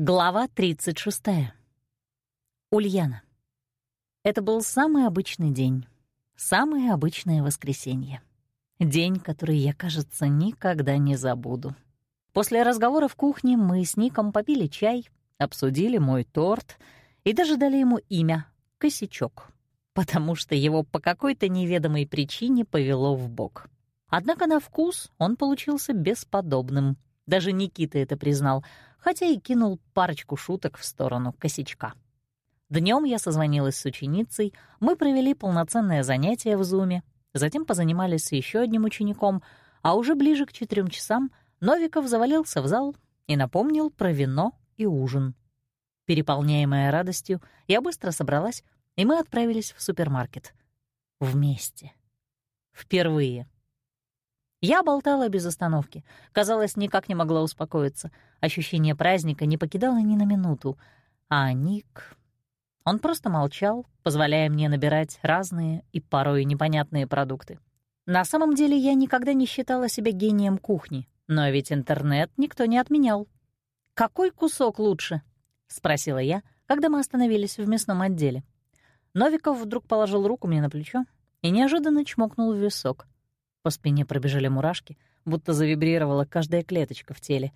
Глава 36. Ульяна. Это был самый обычный день, самое обычное воскресенье. День, который я, кажется, никогда не забуду. После разговора в кухне мы с Ником попили чай, обсудили мой торт и даже дали ему имя — Косячок, потому что его по какой-то неведомой причине повело в бок. Однако на вкус он получился бесподобным. Даже Никита это признал — хотя и кинул парочку шуток в сторону косячка. Днем я созвонилась с ученицей, мы провели полноценное занятие в зуме, затем позанимались еще одним учеником, а уже ближе к четырем часам Новиков завалился в зал и напомнил про вино и ужин. Переполняемая радостью, я быстро собралась, и мы отправились в супермаркет. Вместе. Впервые. Я болтала без остановки. Казалось, никак не могла успокоиться. Ощущение праздника не покидало ни на минуту. А Ник... Он просто молчал, позволяя мне набирать разные и порой непонятные продукты. На самом деле я никогда не считала себя гением кухни, но ведь интернет никто не отменял. «Какой кусок лучше?» — спросила я, когда мы остановились в мясном отделе. Новиков вдруг положил руку мне на плечо и неожиданно чмокнул в висок — по спине пробежали мурашки, будто завибрировала каждая клеточка в теле.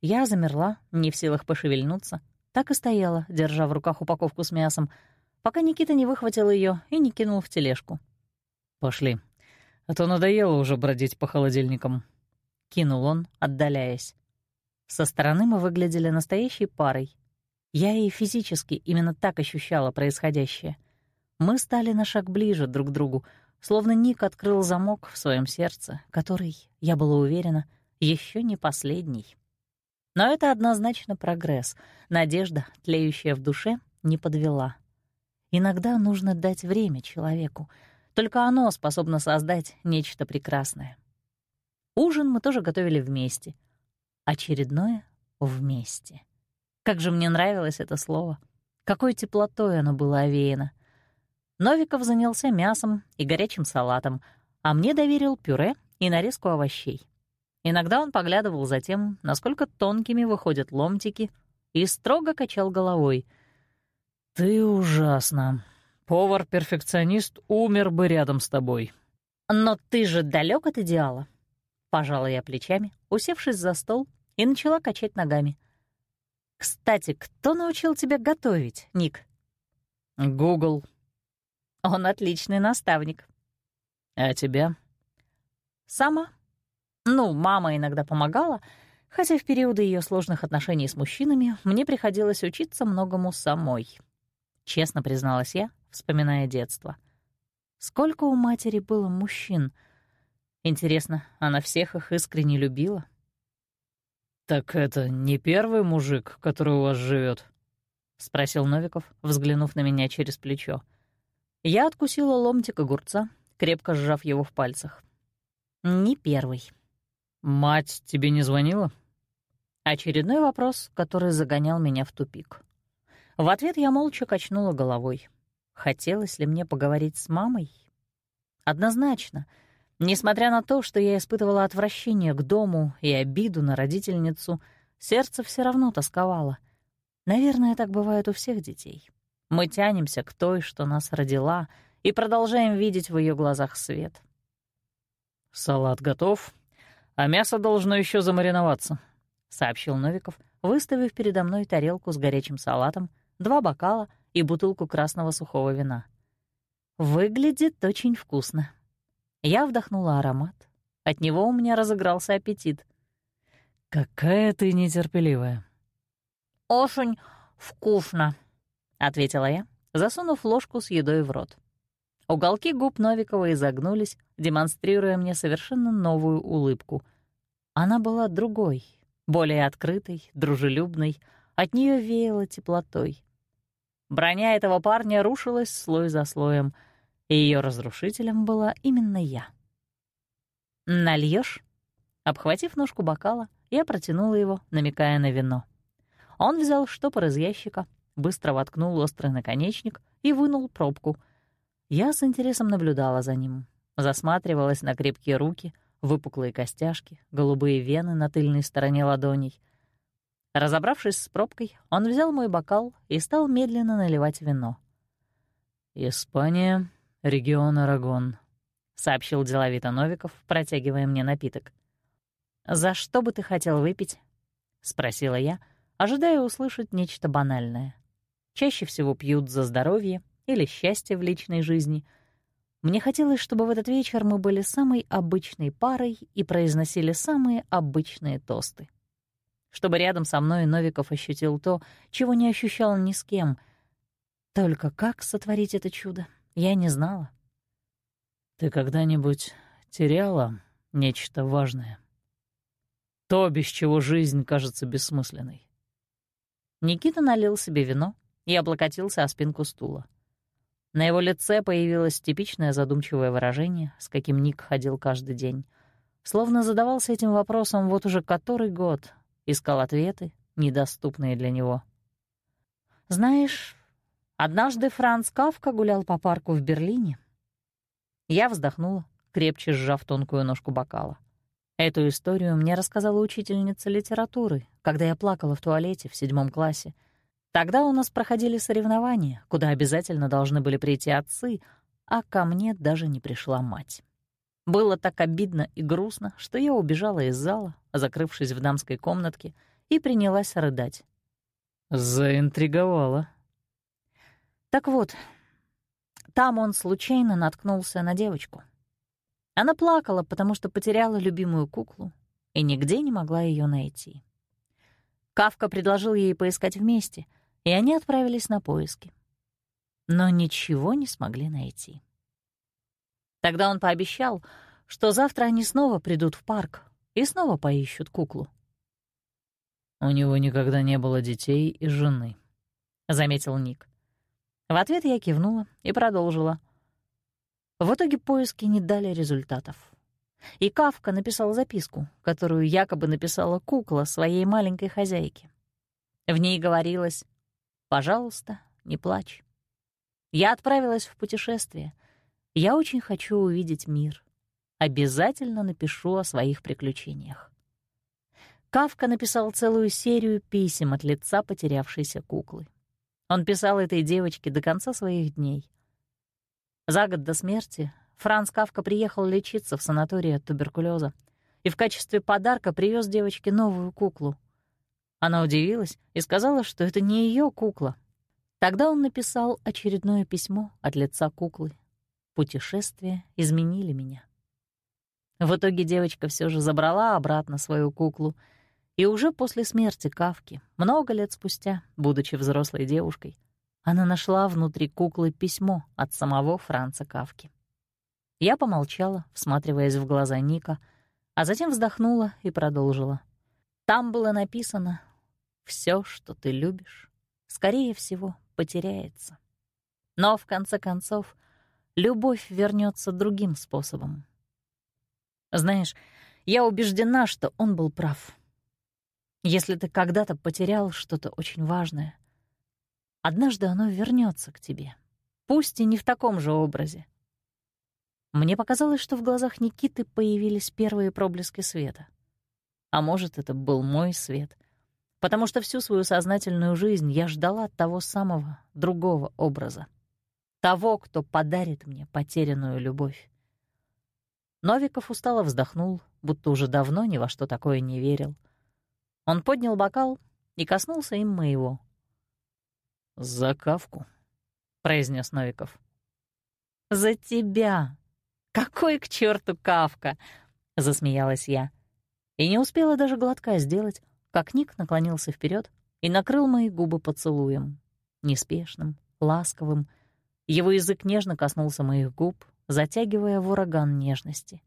Я замерла, не в силах пошевельнуться, так и стояла, держа в руках упаковку с мясом, пока Никита не выхватил ее и не кинул в тележку. «Пошли, а то надоело уже бродить по холодильникам», — кинул он, отдаляясь. Со стороны мы выглядели настоящей парой. Я и физически именно так ощущала происходящее. Мы стали на шаг ближе друг к другу, Словно Ник открыл замок в своем сердце, который, я была уверена, еще не последний. Но это однозначно прогресс. Надежда, тлеющая в душе, не подвела. Иногда нужно дать время человеку. Только оно способно создать нечто прекрасное. Ужин мы тоже готовили вместе. Очередное — вместе. Как же мне нравилось это слово. Какой теплотой оно было овеяно. Новиков занялся мясом и горячим салатом, а мне доверил пюре и нарезку овощей. Иногда он поглядывал за тем, насколько тонкими выходят ломтики, и строго качал головой. «Ты ужасна. Повар-перфекционист умер бы рядом с тобой». «Но ты же далек от идеала», — пожала я плечами, усевшись за стол, и начала качать ногами. «Кстати, кто научил тебя готовить, Ник?» «Гугл», он отличный наставник. А тебя? Сама. Ну, мама иногда помогала, хотя в периоды ее сложных отношений с мужчинами мне приходилось учиться многому самой. Честно призналась я, вспоминая детство. Сколько у матери было мужчин? Интересно, она всех их искренне любила? «Так это не первый мужик, который у вас живет? спросил Новиков, взглянув на меня через плечо. Я откусила ломтик огурца, крепко сжав его в пальцах. Не первый. «Мать тебе не звонила?» Очередной вопрос, который загонял меня в тупик. В ответ я молча качнула головой. Хотелось ли мне поговорить с мамой? Однозначно. Несмотря на то, что я испытывала отвращение к дому и обиду на родительницу, сердце все равно тосковало. Наверное, так бывает у всех детей. Мы тянемся к той, что нас родила, и продолжаем видеть в ее глазах свет. «Салат готов, а мясо должно еще замариноваться», — сообщил Новиков, выставив передо мной тарелку с горячим салатом, два бокала и бутылку красного сухого вина. «Выглядит очень вкусно». Я вдохнула аромат. От него у меня разыгрался аппетит. «Какая ты нетерпеливая». «Очень вкусно», — ответила я, засунув ложку с едой в рот. Уголки губ Новикова изогнулись, демонстрируя мне совершенно новую улыбку. Она была другой, более открытой, дружелюбной, от нее веяло теплотой. Броня этого парня рушилась слой за слоем, и ее разрушителем была именно я. Нальешь? Обхватив ножку бокала, я протянула его, намекая на вино. Он взял штопор из ящика, быстро воткнул острый наконечник и вынул пробку. Я с интересом наблюдала за ним, засматривалась на крепкие руки, выпуклые костяшки, голубые вены на тыльной стороне ладоней. Разобравшись с пробкой, он взял мой бокал и стал медленно наливать вино. «Испания, регион Арагон», — сообщил деловито Новиков, протягивая мне напиток. «За что бы ты хотел выпить?» — спросила я, ожидая услышать нечто банальное. Чаще всего пьют за здоровье или счастье в личной жизни. Мне хотелось, чтобы в этот вечер мы были самой обычной парой и произносили самые обычные тосты чтобы рядом со мной Новиков ощутил то, чего не ощущал ни с кем. Только как сотворить это чудо, я не знала. «Ты когда-нибудь теряла нечто важное? То, без чего жизнь кажется бессмысленной?» Никита налил себе вино и облокотился о спинку стула. На его лице появилось типичное задумчивое выражение, с каким Ник ходил каждый день. Словно задавался этим вопросом вот уже который год, искал ответы, недоступные для него. «Знаешь, однажды Франц Кавка гулял по парку в Берлине». Я вздохнула, крепче сжав тонкую ножку бокала. Эту историю мне рассказала учительница литературы, когда я плакала в туалете в седьмом классе. Тогда у нас проходили соревнования, куда обязательно должны были прийти отцы, а ко мне даже не пришла мать. Было так обидно и грустно, что я убежала из зала, закрывшись в дамской комнатке, и принялась рыдать. Заинтриговала. Так вот, там он случайно наткнулся на девочку. Она плакала, потому что потеряла любимую куклу и нигде не могла ее найти. Кавка предложил ей поискать вместе, и они отправились на поиски. Но ничего не смогли найти. Тогда он пообещал, что завтра они снова придут в парк и снова поищут куклу. «У него никогда не было детей и жены», — заметил Ник. В ответ я кивнула и продолжила. В итоге поиски не дали результатов. И Кавка написал записку, которую якобы написала кукла своей маленькой хозяйке. В ней говорилось «Пожалуйста, не плачь». Я отправилась в путешествие — я очень хочу увидеть мир. Обязательно напишу о своих приключениях. Кавка написал целую серию писем от лица потерявшейся куклы. Он писал этой девочке до конца своих дней. За год до смерти Франц Кавка приехал лечиться в санаторий от туберкулеза и в качестве подарка привез девочке новую куклу. Она удивилась и сказала, что это не ее кукла. Тогда он написал очередное письмо от лица куклы, Путешествия изменили меня. В итоге девочка все же забрала обратно свою куклу, и уже после смерти Кавки, много лет спустя, будучи взрослой девушкой, она нашла внутри куклы письмо от самого Франца Кавки. Я помолчала, всматриваясь в глаза Ника, а затем вздохнула и продолжила. Там было написано «Все, что ты любишь, скорее всего, потеряется». Но, в конце концов, любовь вернется другим способом. Знаешь, я убеждена, что он был прав. Если ты когда-то потерял что-то очень важное, однажды оно вернется к тебе, пусть и не в таком же образе. Мне показалось, что в глазах Никиты появились первые проблески света. А может, это был мой свет, потому что всю свою сознательную жизнь я ждала того самого другого образа того, кто подарит мне потерянную любовь. Новиков устало вздохнул, будто уже давно ни во что такое не верил. Он поднял бокал и коснулся им моего. «За кавку», — произнес Новиков. «За тебя! Какой к черту кавка!» — засмеялась я. И не успела даже глотка сделать, как Ник наклонился вперед и накрыл мои губы поцелуем. Неспешным, ласковым, его язык нежно коснулся моих губ, затягивая в ураган нежности.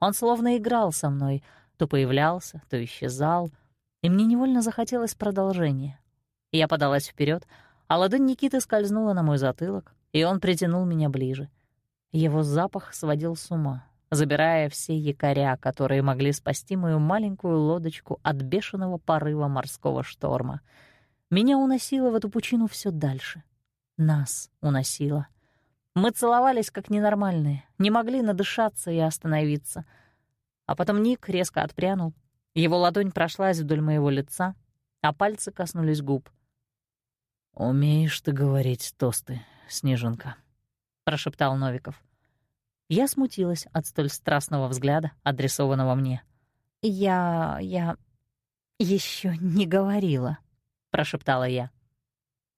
Он словно играл со мной, то появлялся, то исчезал, и мне невольно захотелось продолжения. Я подалась вперед, а ладонь Никиты скользнула на мой затылок, и он притянул меня ближе. Его запах сводил с ума, забирая все якоря, которые могли спасти мою маленькую лодочку от бешеного порыва морского шторма. Меня уносило в эту пучину все дальше, нас уносило. Мы целовались как ненормальные, не могли надышаться и остановиться. А потом Ник резко отпрянул. Его ладонь прошлась вдоль моего лица, а пальцы коснулись губ. «Умеешь ты говорить тосты, Снежинка», — прошептал Новиков. Я смутилась от столь страстного взгляда, адресованного мне. «Я... я... еще не говорила», — прошептала я.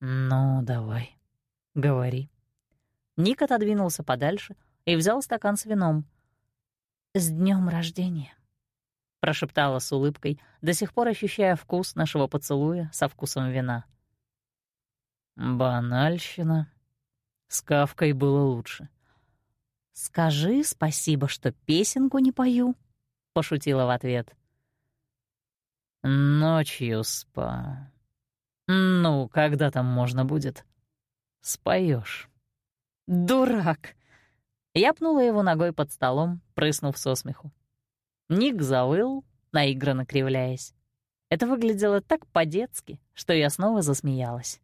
«Ну, давай, говори». Ник отодвинулся подальше и взял стакан с вином. «С днем рождения», — прошептала с улыбкой, до сих пор ощущая вкус нашего поцелуя со вкусом вина. «Банальщина. С Кавкой было лучше». «Скажи спасибо, что песенку не пою», — пошутила в ответ. «Ночью спа. Ну, когда там можно будет? Споешь. «Дурак!» Я пнула его ногой под столом, прыснув со смеху. Ник завыл, наигранно кривляясь. Это выглядело так по-детски, что я снова засмеялась.